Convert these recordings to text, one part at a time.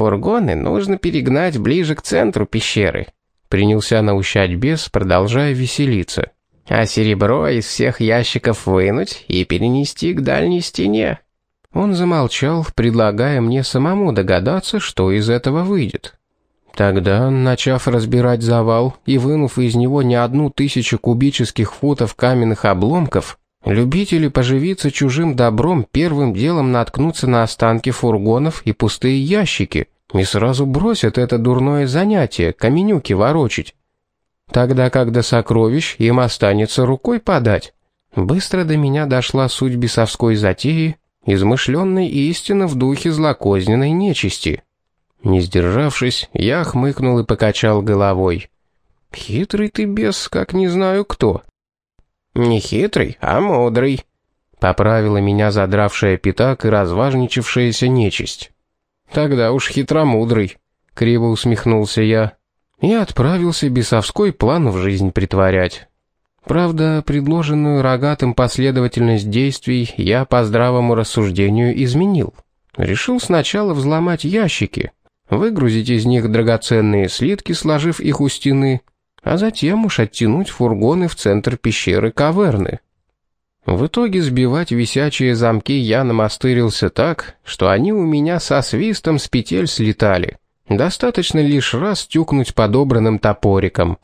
фургоны нужно перегнать ближе к центру пещеры. Принялся наущать бес, продолжая веселиться. А серебро из всех ящиков вынуть и перенести к дальней стене. Он замолчал, предлагая мне самому догадаться, что из этого выйдет. Тогда, начав разбирать завал и вынув из него не одну тысячу кубических футов каменных обломков, любители поживиться чужим добром первым делом наткнутся на останки фургонов и пустые ящики и сразу бросят это дурное занятие, каменюки ворочить. Тогда как до сокровищ им останется рукой подать. Быстро до меня дошла суть бесовской затеи, измышленной истины в духе злокозненной нечисти. Не сдержавшись, я хмыкнул и покачал головой. «Хитрый ты бес, как не знаю кто». «Не хитрый, а мудрый», — поправила меня задравшая пятак и разважничавшаяся нечисть. «Тогда уж хитромудрый», — криво усмехнулся я. И отправился бесовской план в жизнь притворять. Правда, предложенную рогатым последовательность действий я по здравому рассуждению изменил. Решил сначала взломать ящики, выгрузить из них драгоценные слитки, сложив их у стены, а затем уж оттянуть фургоны в центр пещеры каверны. В итоге сбивать висячие замки я намастырился так, что они у меня со свистом с петель слетали. Достаточно лишь раз тюкнуть подобранным топориком.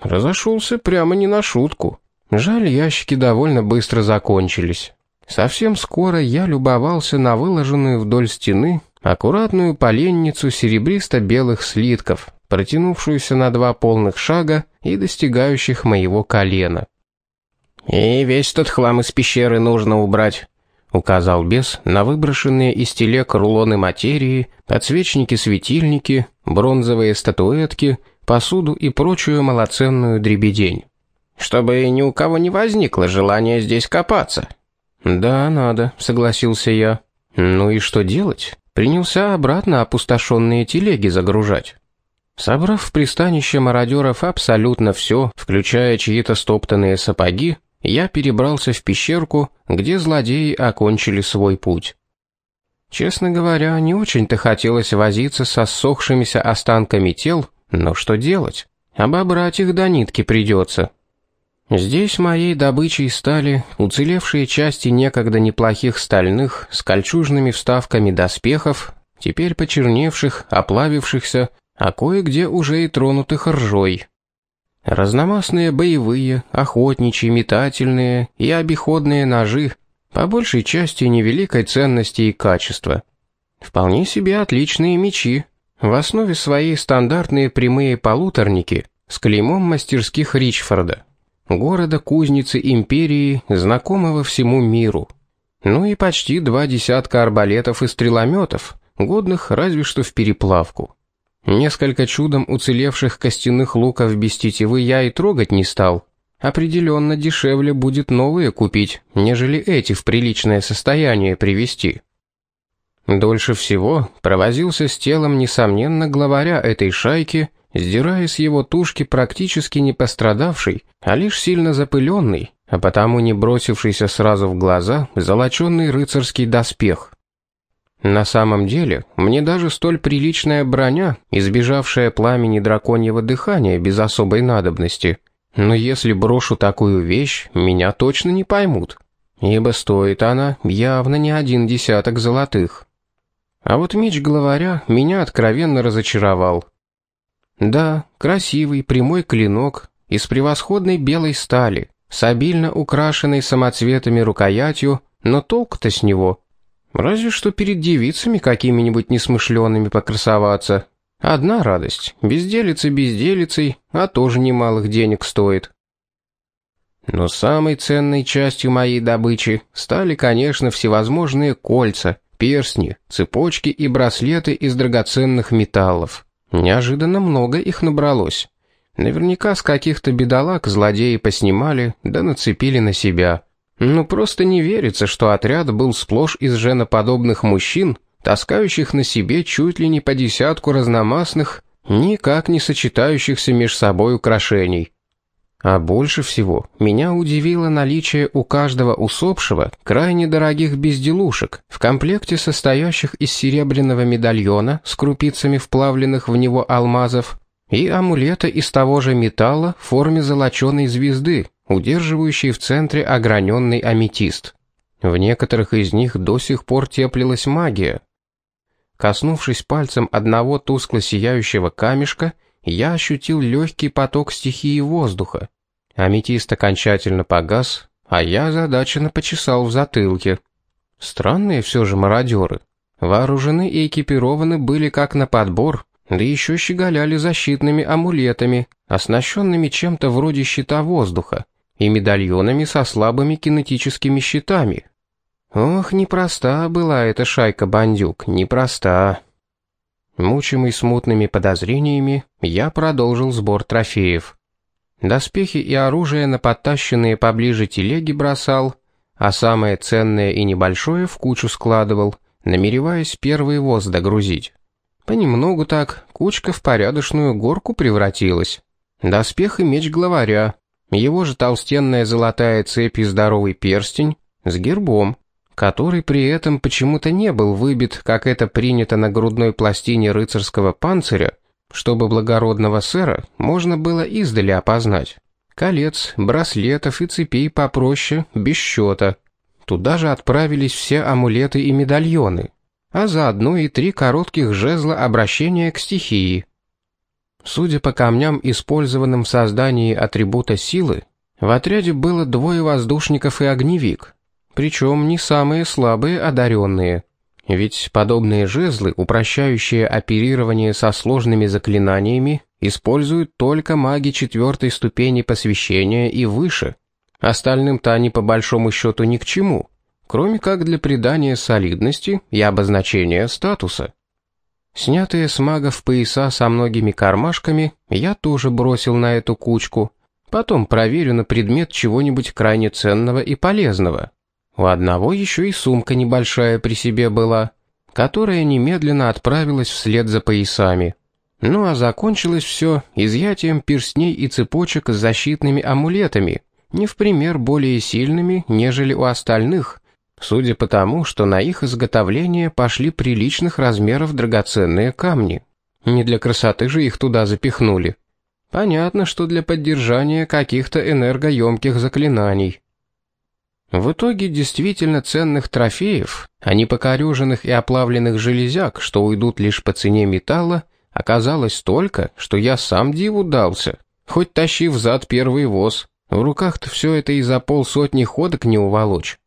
Разошелся прямо не на шутку. Жаль, ящики довольно быстро закончились. Совсем скоро я любовался на выложенную вдоль стены аккуратную поленницу серебристо-белых слитков, протянувшуюся на два полных шага и достигающих моего колена. «И весь тот хлам из пещеры нужно убрать», — указал бес на выброшенные из телег рулоны материи, подсвечники-светильники, бронзовые статуэтки, посуду и прочую малоценную дребедень. «Чтобы ни у кого не возникло желания здесь копаться». «Да, надо», — согласился я. «Ну и что делать?» Принялся обратно опустошенные телеги загружать. Собрав в пристанище мародеров абсолютно все, включая чьи-то стоптанные сапоги, я перебрался в пещерку, где злодеи окончили свой путь. Честно говоря, не очень-то хотелось возиться со ссохшимися останками тел, но что делать? Обобрать их до нитки придется. Здесь моей добычей стали уцелевшие части некогда неплохих стальных с кольчужными вставками доспехов, теперь почерневших, оплавившихся, а кое-где уже и тронутых ржой. Разномастные боевые, охотничьи, метательные и обиходные ножи, по большей части невеликой ценности и качества. Вполне себе отличные мечи, в основе своей стандартные прямые полуторники с клеймом мастерских Ричфорда, города-кузницы империи, знакомого всему миру. Ну и почти два десятка арбалетов и стрелометов, годных разве что в переплавку. Несколько чудом уцелевших костяных луков без тетивы я и трогать не стал. Определенно дешевле будет новые купить, нежели эти в приличное состояние привести. Дольше всего провозился с телом, несомненно, главаря этой шайки, сдирая с его тушки практически не пострадавший, а лишь сильно запыленный, а потому не бросившийся сразу в глаза золоченный рыцарский доспех. На самом деле, мне даже столь приличная броня, избежавшая пламени драконьего дыхания без особой надобности. Но если брошу такую вещь, меня точно не поймут, ибо стоит она явно не один десяток золотых. А вот меч главаря меня откровенно разочаровал. Да, красивый прямой клинок из превосходной белой стали, с обильно украшенной самоцветами рукоятью, но толк-то с него — Разве что перед девицами какими-нибудь несмышленными покрасоваться. Одна радость. Безделица безделицей, а тоже немалых денег стоит. Но самой ценной частью моей добычи стали, конечно, всевозможные кольца, перстни, цепочки и браслеты из драгоценных металлов. Неожиданно много их набралось. Наверняка с каких-то бедолаг злодеи поснимали, да нацепили на себя. Ну просто не верится, что отряд был сплошь из женоподобных мужчин, таскающих на себе чуть ли не по десятку разномастных, никак не сочетающихся меж собой украшений. А больше всего меня удивило наличие у каждого усопшего крайне дорогих безделушек в комплекте состоящих из серебряного медальона с крупицами вплавленных в него алмазов и амулета из того же металла в форме золоченой звезды, удерживающей в центре ограненный аметист. В некоторых из них до сих пор теплилась магия. Коснувшись пальцем одного тускло сияющего камешка, я ощутил легкий поток стихии воздуха. Аметист окончательно погас, а я задаченно почесал в затылке. Странные все же мародеры. Вооружены и экипированы были как на подбор, да еще щеголяли защитными амулетами, оснащенными чем-то вроде щита воздуха, и медальонами со слабыми кинетическими щитами. Ох, непроста была эта шайка бандюк, непроста. Мучимый смутными подозрениями, я продолжил сбор трофеев. Доспехи и оружие на подтащенные поближе телеги бросал, а самое ценное и небольшое в кучу складывал, намереваясь первый воз догрузить. Понемногу так кучка в порядочную горку превратилась. Доспех и меч главаря, его же толстенная золотая цепь и здоровый перстень с гербом, который при этом почему-то не был выбит, как это принято на грудной пластине рыцарского панциря, чтобы благородного сэра можно было издали опознать. Колец, браслетов и цепей попроще, без счета. Туда же отправились все амулеты и медальоны, а заодно и три коротких жезла обращения к стихии. Судя по камням, использованным в создании атрибута силы, в отряде было двое воздушников и огневик, причем не самые слабые одаренные. Ведь подобные жезлы, упрощающие оперирование со сложными заклинаниями, используют только маги четвертой ступени посвящения и выше. Остальным-то они по большому счету ни к чему, кроме как для придания солидности и обозначения статуса. Снятые с магов пояса со многими кармашками я тоже бросил на эту кучку, потом проверю на предмет чего-нибудь крайне ценного и полезного. У одного еще и сумка небольшая при себе была, которая немедленно отправилась вслед за поясами. Ну а закончилось все изъятием перстней и цепочек с защитными амулетами, не в пример более сильными, нежели у остальных, судя по тому, что на их изготовление пошли приличных размеров драгоценные камни. Не для красоты же их туда запихнули. Понятно, что для поддержания каких-то энергоемких заклинаний. В итоге действительно ценных трофеев, а не покореженных и оплавленных железяк, что уйдут лишь по цене металла, оказалось столько, что я сам диву дался. Хоть тащи взад первый воз, в руках-то все это и за полсотни ходок не уволочь.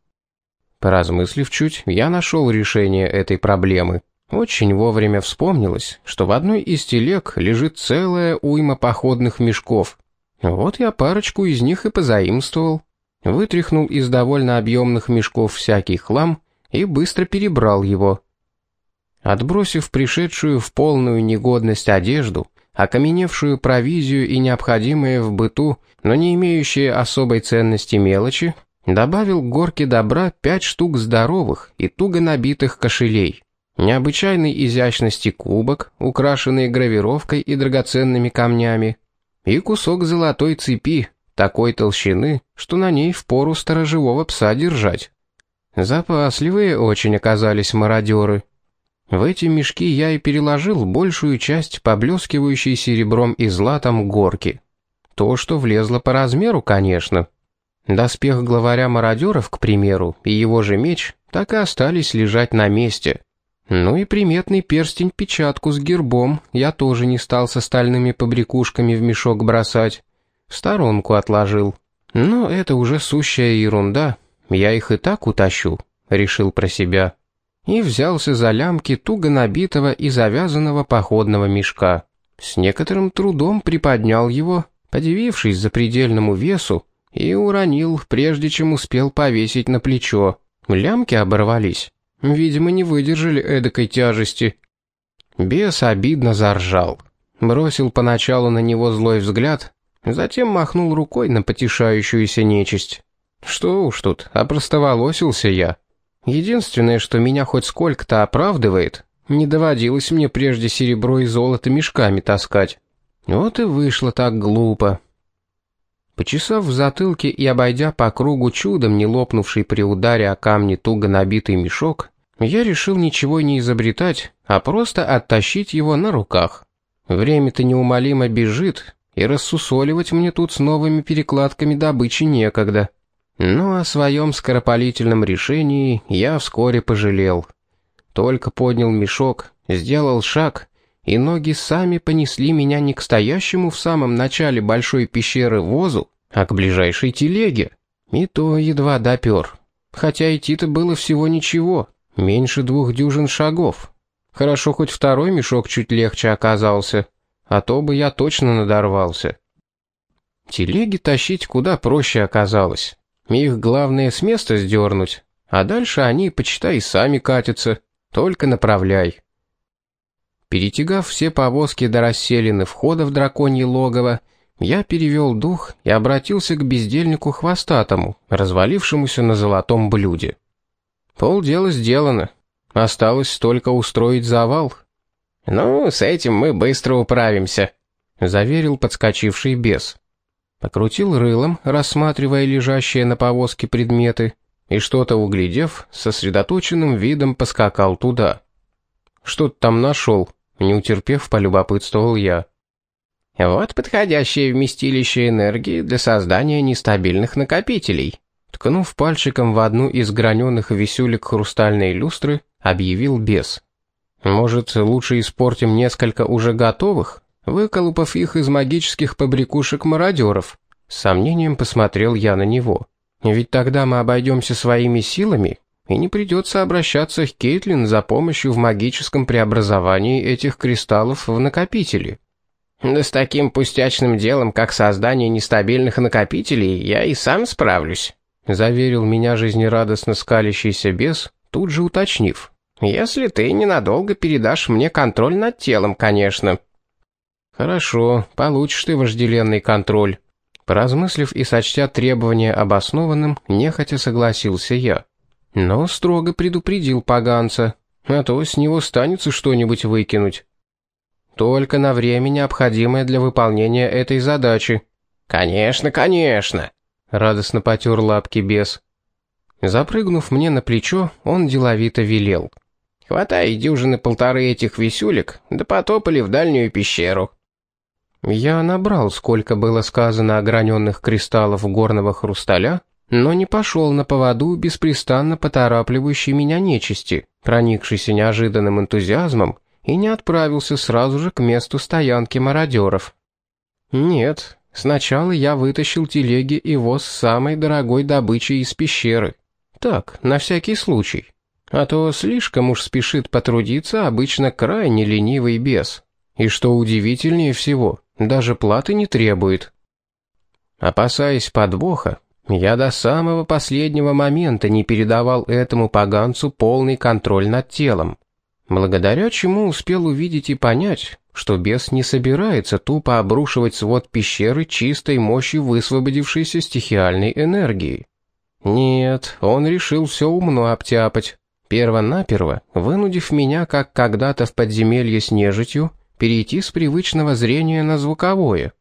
Поразмыслив чуть, я нашел решение этой проблемы. Очень вовремя вспомнилось, что в одной из телег лежит целая уйма походных мешков. Вот я парочку из них и позаимствовал вытряхнул из довольно объемных мешков всякий хлам и быстро перебрал его. Отбросив пришедшую в полную негодность одежду, окаменевшую провизию и необходимые в быту, но не имеющие особой ценности мелочи, добавил к горке добра пять штук здоровых и туго набитых кошелей. Необычайной изящности кубок, украшенный гравировкой и драгоценными камнями, и кусок золотой цепи, такой толщины, что на ней впору сторожевого пса держать. Запасливые очень оказались мародеры. В эти мешки я и переложил большую часть поблескивающей серебром и златом горки. То, что влезло по размеру, конечно. Доспех главаря мародеров, к примеру, и его же меч так и остались лежать на месте. Ну и приметный перстень-печатку с гербом я тоже не стал с остальными побрякушками в мешок бросать в сторонку отложил. Но это уже сущая ерунда, я их и так утащу, решил про себя. И взялся за лямки туго набитого и завязанного походного мешка. С некоторым трудом приподнял его, подивившись запредельному весу, и уронил, прежде чем успел повесить на плечо. Лямки оборвались. Видимо, не выдержали эдакой тяжести. Бес обидно заржал. Бросил поначалу на него злой взгляд, Затем махнул рукой на потешающуюся нечисть. Что уж тут, опростоволосился я. Единственное, что меня хоть сколько-то оправдывает, не доводилось мне прежде серебро и золото мешками таскать. Вот и вышло так глупо. Почесав в затылке и обойдя по кругу чудом не лопнувший при ударе о камни туго набитый мешок, я решил ничего не изобретать, а просто оттащить его на руках. Время-то неумолимо бежит, и рассусоливать мне тут с новыми перекладками добычи некогда. Но о своем скоропалительном решении я вскоре пожалел. Только поднял мешок, сделал шаг, и ноги сами понесли меня не к стоящему в самом начале большой пещеры возу, а к ближайшей телеге. И то едва допер. Хотя идти-то было всего ничего, меньше двух дюжин шагов. Хорошо, хоть второй мешок чуть легче оказался, а то бы я точно надорвался. Телеги тащить куда проще оказалось. Их главное с места сдернуть, а дальше они, почитай, сами катятся, только направляй. Перетягав все повозки до расселены входа в драконье логово, я перевел дух и обратился к бездельнику хвостатому, развалившемуся на золотом блюде. Полдела сделано. Осталось только устроить завал. «Ну, с этим мы быстро управимся», — заверил подскочивший бес. Покрутил рылом, рассматривая лежащие на повозке предметы, и что-то углядев, сосредоточенным видом поскакал туда. «Что ты там нашел?» Не утерпев, полюбопытствовал я. «Вот подходящее вместилище энергии для создания нестабильных накопителей», ткнув пальчиком в одну из граненых висюлек хрустальной люстры, объявил бес. «Может, лучше испортим несколько уже готовых, выколупав их из магических побрякушек мародеров?» С сомнением посмотрел я на него. «Ведь тогда мы обойдемся своими силами, и не придется обращаться к Кейтлин за помощью в магическом преобразовании этих кристаллов в накопители. Да с таким пустячным делом, как создание нестабильных накопителей, я и сам справлюсь, заверил меня жизнерадостно скалящийся бес, тут же уточнив. Если ты ненадолго передашь мне контроль над телом, конечно. Хорошо, получишь ты вожделенный контроль. Поразмыслив и сочтя требования обоснованным, нехотя согласился я но строго предупредил поганца, а то с него станется что-нибудь выкинуть. Только на время, необходимое для выполнения этой задачи. «Конечно, конечно!» — радостно потер лапки бес. Запрыгнув мне на плечо, он деловито велел. «Хватай дюжины полторы этих висюлек, да потопали в дальнюю пещеру». Я набрал, сколько было сказано ограненных кристаллов горного хрусталя, но не пошел на поводу беспрестанно поторапливающей меня нечисти, проникшейся неожиданным энтузиазмом, и не отправился сразу же к месту стоянки мародеров. Нет, сначала я вытащил телеги и воз самой дорогой добычи из пещеры. Так, на всякий случай. А то слишком уж спешит потрудиться обычно крайне ленивый бес. И что удивительнее всего, даже платы не требует. Опасаясь подвоха, я до самого последнего момента не передавал этому поганцу полный контроль над телом, благодаря чему успел увидеть и понять, что бес не собирается тупо обрушивать свод пещеры чистой мощью высвободившейся стихиальной энергии. Нет, он решил все умно обтяпать, перво-наперво вынудив меня, как когда-то в подземелье с нежитью, перейти с привычного зрения на звуковое.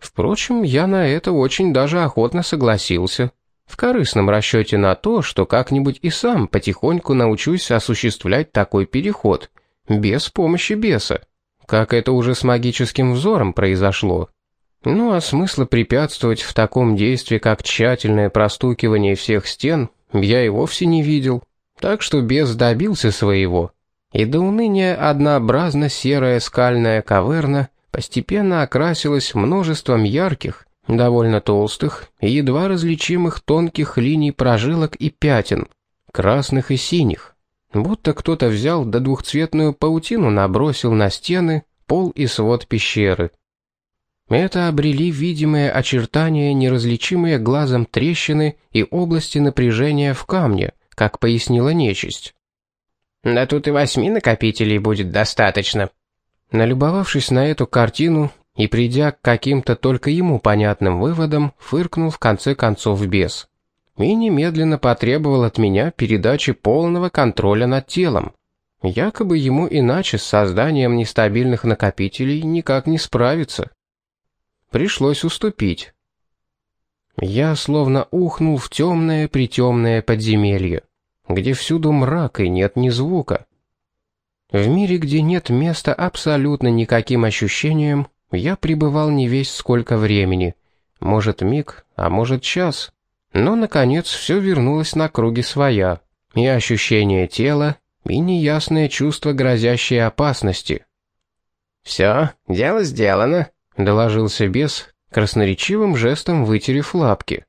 Впрочем, я на это очень даже охотно согласился. В корыстном расчете на то, что как-нибудь и сам потихоньку научусь осуществлять такой переход, без помощи беса. Как это уже с магическим взором произошло. Ну а смысла препятствовать в таком действии, как тщательное простукивание всех стен, я и вовсе не видел. Так что бес добился своего. И до уныния однообразно серая скальная каверна — постепенно окрасилась множеством ярких, довольно толстых и едва различимых тонких линий прожилок и пятен, красных и синих. Будто кто-то взял да двухцветную паутину набросил на стены, пол и свод пещеры. Это обрели видимые очертания, неразличимые глазом трещины и области напряжения в камне, как пояснила нечисть. «Да тут и восьми накопителей будет достаточно», Налюбовавшись на эту картину и придя к каким-то только ему понятным выводам, фыркнул в конце концов бес. И немедленно потребовал от меня передачи полного контроля над телом. Якобы ему иначе с созданием нестабильных накопителей никак не справиться. Пришлось уступить. Я словно ухнул в темное-притемное подземелье, где всюду мрак и нет ни звука. В мире, где нет места абсолютно никаким ощущениям, я пребывал не весь сколько времени, может миг, а может час. Но, наконец, все вернулось на круги своя, и ощущение тела, и неясное чувство грозящей опасности. «Все, дело сделано», — доложился бес, красноречивым жестом вытерев лапки.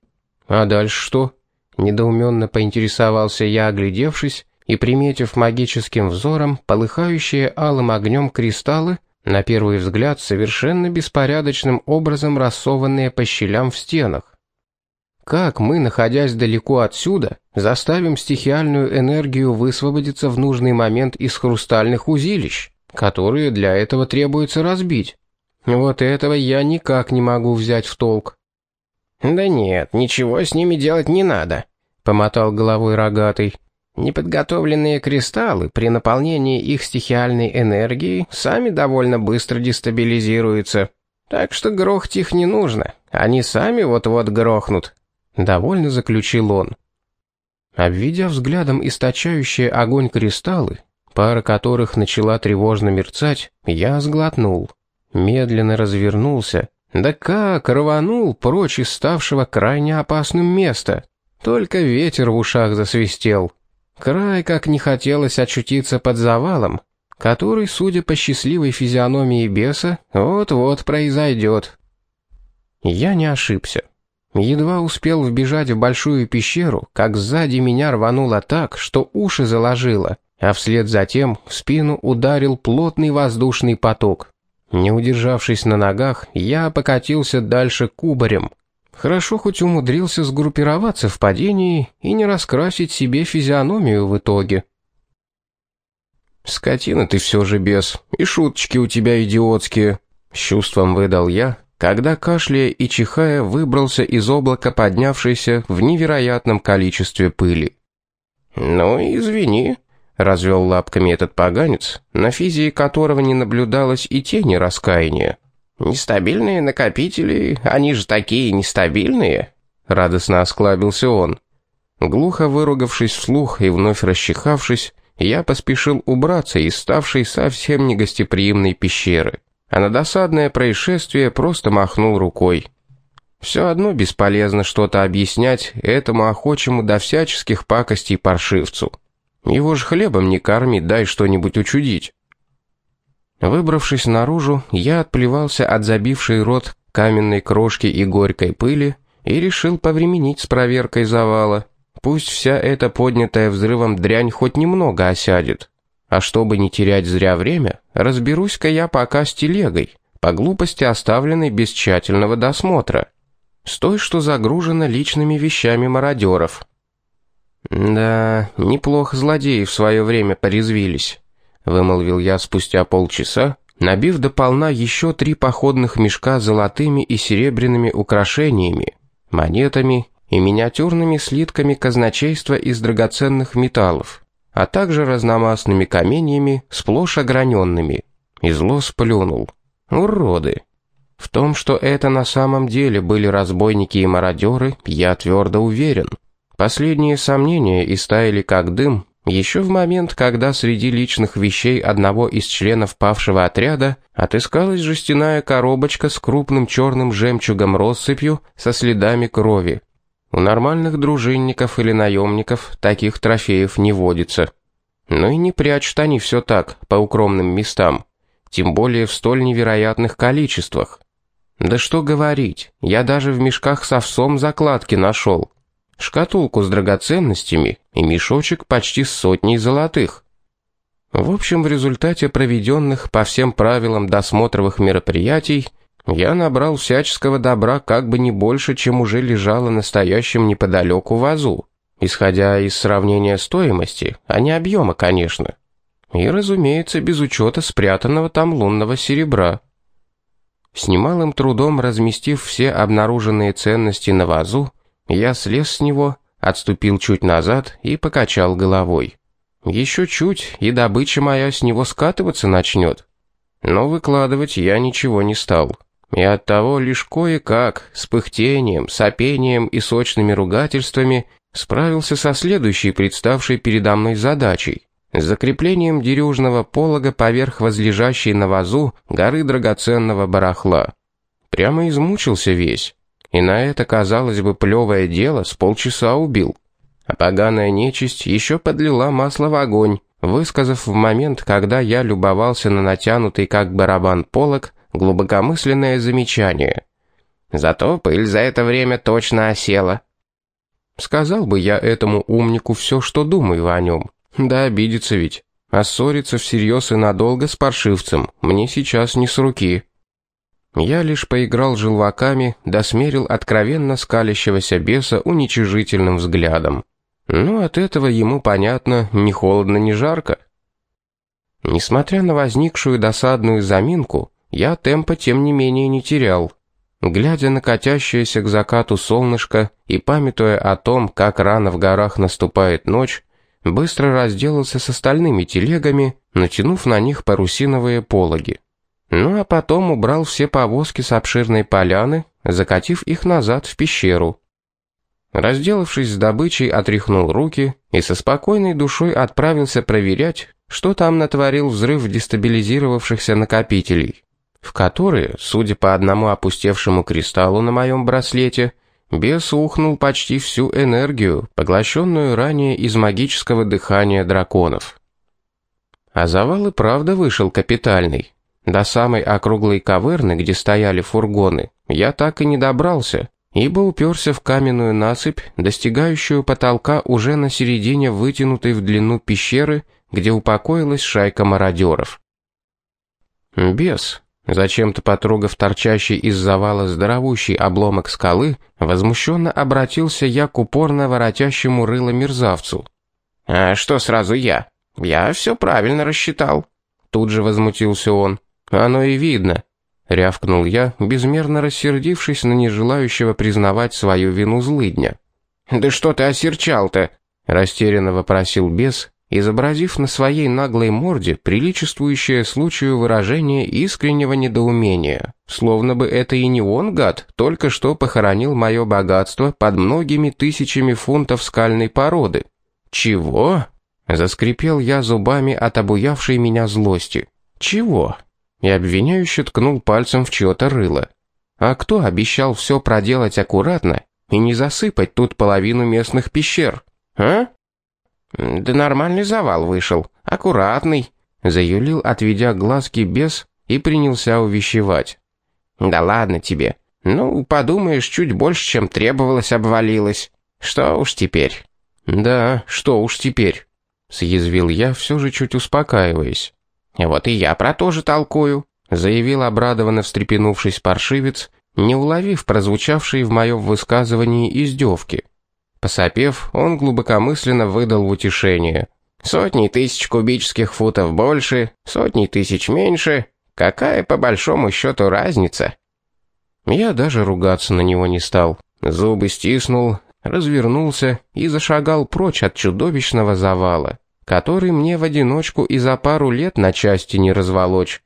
«А дальше что?» — недоуменно поинтересовался я, оглядевшись, и, приметив магическим взором полыхающие алым огнем кристаллы, на первый взгляд совершенно беспорядочным образом рассованные по щелям в стенах. Как мы, находясь далеко отсюда, заставим стихиальную энергию высвободиться в нужный момент из хрустальных узилищ, которые для этого требуется разбить? Вот этого я никак не могу взять в толк. «Да нет, ничего с ними делать не надо», — помотал головой рогатый. «Неподготовленные кристаллы при наполнении их стихиальной энергией сами довольно быстро дестабилизируются. Так что грохать их не нужно, они сами вот-вот грохнут». Довольно заключил он. Обведя взглядом источающие огонь кристаллы, пара которых начала тревожно мерцать, я сглотнул медленно развернулся, да как рванул прочь из ставшего крайне опасным места. Только ветер в ушах засвистел. Край как не хотелось очутиться под завалом, который, судя по счастливой физиономии беса, вот-вот произойдет. Я не ошибся. Едва успел вбежать в большую пещеру, как сзади меня рвануло так, что уши заложило, а вслед за тем в спину ударил плотный воздушный поток. Не удержавшись на ногах, я покатился дальше кубарем. Хорошо хоть умудрился сгруппироваться в падении и не раскрасить себе физиономию в итоге. «Скотина ты все же без, и шуточки у тебя идиотские», — с чувством выдал я, когда, кашляя и чихая, выбрался из облака, поднявшейся в невероятном количестве пыли. «Ну, извини», развел лапками этот поганец, на физии которого не наблюдалось и тени раскаяния. «Нестабильные накопители, они же такие нестабильные!» Радостно осклабился он. Глухо выругавшись вслух и вновь расчихавшись, я поспешил убраться из ставшей совсем негостеприимной пещеры, а на досадное происшествие просто махнул рукой. Все одно бесполезно что-то объяснять этому охочему до всяческих пакостей паршивцу. Его ж хлебом не корми, дай что-нибудь учудить. Выбравшись наружу, я отплевался от забившей рот каменной крошки и горькой пыли и решил повременить с проверкой завала. Пусть вся эта поднятая взрывом дрянь хоть немного осядет. А чтобы не терять зря время, разберусь-ка я пока с телегой, по глупости оставленной без тщательного досмотра. С той, что загружена личными вещами мародеров. «Да, неплохо злодеи в свое время порезвились», — вымолвил я спустя полчаса, набив до полна еще три походных мешка золотыми и серебряными украшениями, монетами и миниатюрными слитками казначейства из драгоценных металлов, а также разномастными каменьями, сплошь ограненными. И зло сплюнул. «Уроды!» В том, что это на самом деле были разбойники и мародеры, я твердо уверен. Последние сомнения истаяли как дым, еще в момент, когда среди личных вещей одного из членов павшего отряда отыскалась жестяная коробочка с крупным черным жемчугом россыпью со следами крови. У нормальных дружинников или наемников таких трофеев не водится. Но и не прячут они все так, по укромным местам, тем более в столь невероятных количествах. Да что говорить, я даже в мешках с овсом закладки нашел шкатулку с драгоценностями и мешочек почти с сотней золотых. В общем, в результате проведенных по всем правилам досмотровых мероприятий я набрал всяческого добра как бы не больше, чем уже лежало настоящим неподалеку вазу, исходя из сравнения стоимости, а не объема, конечно. И, разумеется, без учета спрятанного там лунного серебра. С немалым трудом разместив все обнаруженные ценности на вазу, я слез с него, отступил чуть назад и покачал головой. Еще чуть, и добыча моя с него скатываться начнет. Но выкладывать я ничего не стал. И оттого лишь кое-как, с пыхтением, сопением и сочными ругательствами, справился со следующей представшей передо мной задачей — с закреплением дерюжного полога поверх возлежащей на вазу горы драгоценного барахла. Прямо измучился весь. И на это, казалось бы, плевое дело с полчаса убил. А поганая нечисть еще подлила масло в огонь, высказав в момент, когда я любовался на натянутый как барабан полог, глубокомысленное замечание. Зато пыль за это время точно осела. Сказал бы я этому умнику все, что думаю о нем. Да обидится ведь. А ссориться всерьез и надолго с паршивцем мне сейчас не с руки. Я лишь поиграл желваками, досмерил откровенно скалящегося беса уничижительным взглядом. Ну, от этого ему, понятно, ни холодно, ни жарко. Несмотря на возникшую досадную заминку, я темпа тем не менее не терял. Глядя на катящееся к закату солнышко и памятуя о том, как рано в горах наступает ночь, быстро разделался с остальными телегами, натянув на них парусиновые пологи. Ну а потом убрал все повозки с обширной поляны, закатив их назад в пещеру. Разделавшись с добычей, отряхнул руки и со спокойной душой отправился проверять, что там натворил взрыв дестабилизировавшихся накопителей, в которые, судя по одному опустевшему кристаллу на моем браслете, бес ухнул почти всю энергию, поглощенную ранее из магического дыхания драконов. А завал и правда вышел капитальный. До самой округлой каверны, где стояли фургоны, я так и не добрался, ибо уперся в каменную насыпь, достигающую потолка уже на середине вытянутой в длину пещеры, где упокоилась шайка мародеров. Бес, зачем-то потрогав торчащий из завала здоровущий обломок скалы, возмущенно обратился я к упорно воротящему рыло мерзавцу. «А что сразу я? Я все правильно рассчитал». Тут же возмутился он. «Оно и видно рявкнул я, безмерно рассердившись на нежелающего признавать свою вину злыдня. «Да что ты осерчал-то?» — растерянно вопросил бес, изобразив на своей наглой морде приличествующее случаю выражение искреннего недоумения, словно бы это и не он, гад, только что похоронил мое богатство под многими тысячами фунтов скальной породы. «Чего?» — заскрипел я зубами от обуявшей меня злости. «Чего?» И обвиняюще ткнул пальцем в чье-то рыло. А кто обещал все проделать аккуратно и не засыпать тут половину местных пещер, а? Да нормальный завал вышел, аккуратный, заюлил, отведя глазки без и принялся увещевать. Да ладно тебе. Ну, подумаешь, чуть больше, чем требовалось, обвалилось. Что уж теперь? Да, что уж теперь? Съязвил я, все же чуть успокаиваясь. «Вот и я про то же толкую», — заявил обрадованно встрепенувшись паршивец, не уловив прозвучавшие в моем высказывании издевки. Посопев, он глубокомысленно выдал утешение. «Сотни тысяч кубических футов больше, сотни тысяч меньше. Какая, по большому счету, разница?» Я даже ругаться на него не стал. Зубы стиснул, развернулся и зашагал прочь от чудовищного завала который мне в одиночку и за пару лет на части не разволочь.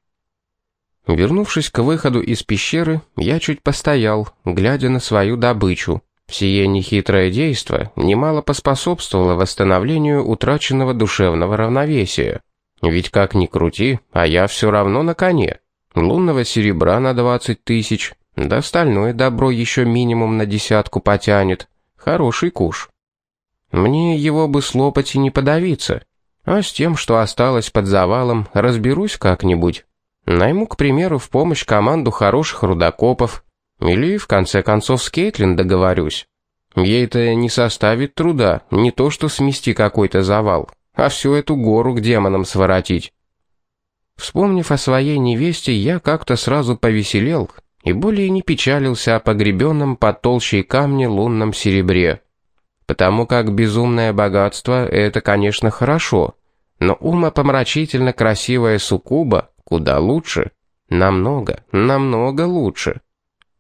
Вернувшись к выходу из пещеры, я чуть постоял, глядя на свою добычу. Сие нехитрое действо немало поспособствовало восстановлению утраченного душевного равновесия. Ведь как ни крути, а я все равно на коне. Лунного серебра на двадцать тысяч, да остальное добро еще минимум на десятку потянет. Хороший куш. Мне его бы слопать и не подавиться. А с тем, что осталось под завалом, разберусь как-нибудь. Найму, к примеру, в помощь команду хороших рудокопов. Или, в конце концов, с Кейтлин договорюсь. Ей-то не составит труда не то что смести какой-то завал, а всю эту гору к демонам своротить. Вспомнив о своей невесте, я как-то сразу повеселел и более не печалился о погребенном под толщей камня лунном серебре. Потому как безумное богатство — это, конечно, хорошо, но умопомрачительно красивая суккуба куда лучше. Намного, намного лучше.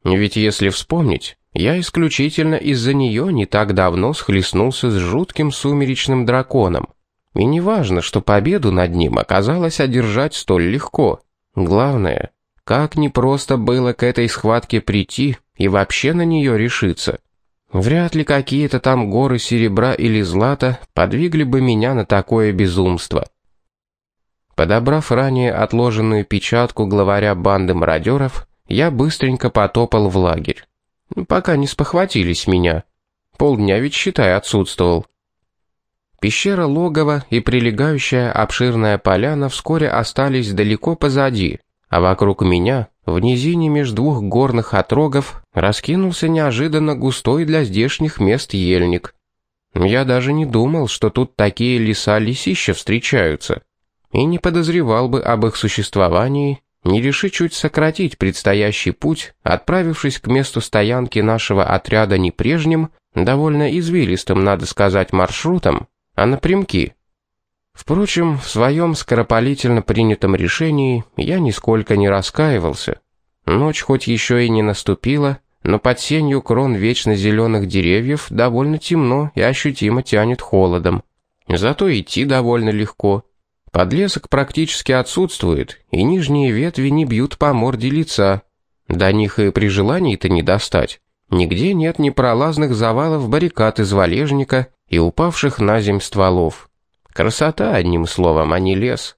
Ведь если вспомнить, я исключительно из-за нее не так давно схлестнулся с жутким сумеречным драконом. И не важно, что победу над ним оказалось одержать столь легко. Главное, как непросто было к этой схватке прийти и вообще на нее решиться. Вряд ли какие-то там горы серебра или злата подвигли бы меня на такое безумство. Подобрав ранее отложенную печатку главаря банды мародеров, я быстренько потопал в лагерь. Пока не спохватились меня. Полдня ведь, считай, отсутствовал. Пещера логова и прилегающая обширная поляна вскоре остались далеко позади, а вокруг меня, в низине между двух горных отрогов, раскинулся неожиданно густой для здешних мест ельник. Я даже не думал, что тут такие леса-лесища встречаются, и не подозревал бы об их существовании, не реши чуть сократить предстоящий путь, отправившись к месту стоянки нашего отряда не прежним, довольно извилистым, надо сказать, маршрутом, а напрямки. Впрочем, в своем скоропалительно принятом решении я нисколько не раскаивался. Ночь хоть еще и не наступила, но под сенью крон вечно зеленых деревьев довольно темно и ощутимо тянет холодом. Зато идти довольно легко. Подлесок практически отсутствует, и нижние ветви не бьют по морде лица. До них и при желании-то не достать. Нигде нет непролазных завалов баррикад из валежника и упавших на земь стволов. Красота, одним словом, а не лес.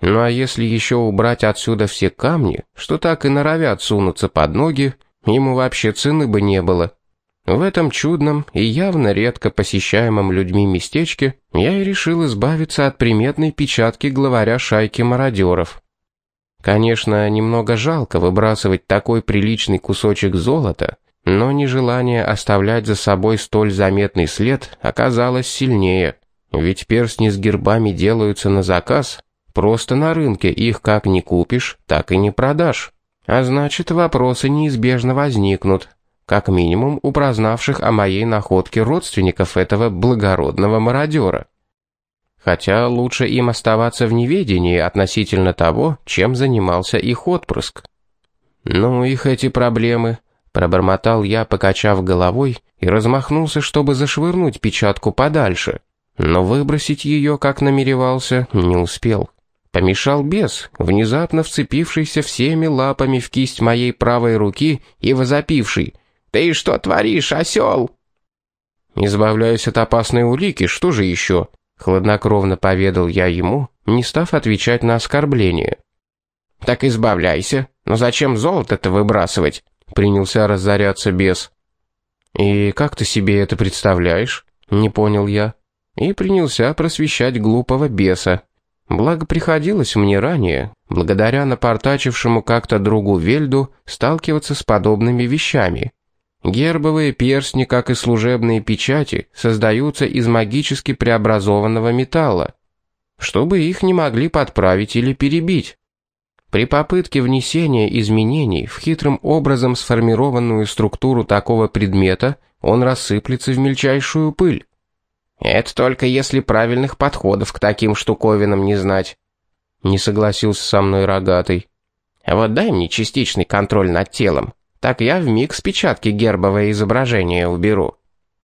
Ну а если еще убрать отсюда все камни, что так и норовят сунуться под ноги, ему вообще цены бы не было. В этом чудном и явно редко посещаемом людьми местечке я и решил избавиться от приметной печатки главаря шайки мародеров. Конечно, немного жалко выбрасывать такой приличный кусочек золота, но нежелание оставлять за собой столь заметный след оказалось сильнее. Ведь перстни с гербами делаются на заказ, просто на рынке их как не купишь, так и не продашь. А значит, вопросы неизбежно возникнут, как минимум у прознавших о моей находке родственников этого благородного мародера. Хотя лучше им оставаться в неведении относительно того, чем занимался их отпрыск. Ну, их эти проблемы – Пробормотал я, покачав головой, и размахнулся, чтобы зашвырнуть печатку подальше. Но выбросить ее, как намеревался, не успел. Помешал бес, внезапно вцепившийся всеми лапами в кисть моей правой руки и возопивший. «Ты что творишь, осел?» «Избавляюсь от опасной улики, что же еще?» Хладнокровно поведал я ему, не став отвечать на оскорбление. «Так избавляйся. Но зачем золото-то выбрасывать? принялся разоряться бес. «И как ты себе это представляешь?» — не понял я. И принялся просвещать глупого беса. Благо приходилось мне ранее, благодаря напортачившему как-то другу Вельду, сталкиваться с подобными вещами. Гербовые перстни, как и служебные печати, создаются из магически преобразованного металла, чтобы их не могли подправить или перебить. При попытке внесения изменений в хитрым образом сформированную структуру такого предмета он рассыплется в мельчайшую пыль. Это только если правильных подходов к таким штуковинам не знать. Не согласился со мной рогатый. А вот дай мне частичный контроль над телом. Так я вмиг с печатки гербовое изображение уберу.